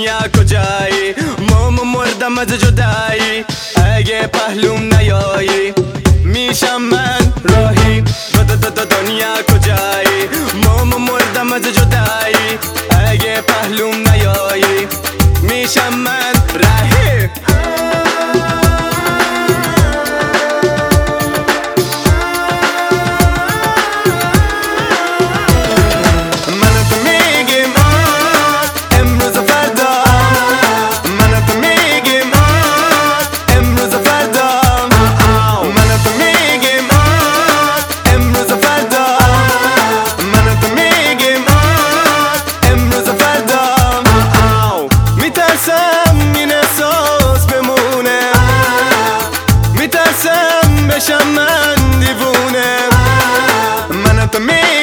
دنیا کجایی؟ ماما مردم از جدایی. اگه پهلوم نیایی میشم من راهی. دا دا دا دنیا کجایی؟ ماما مردم از جدایی. اگه پهلوم نیایی میشم من me.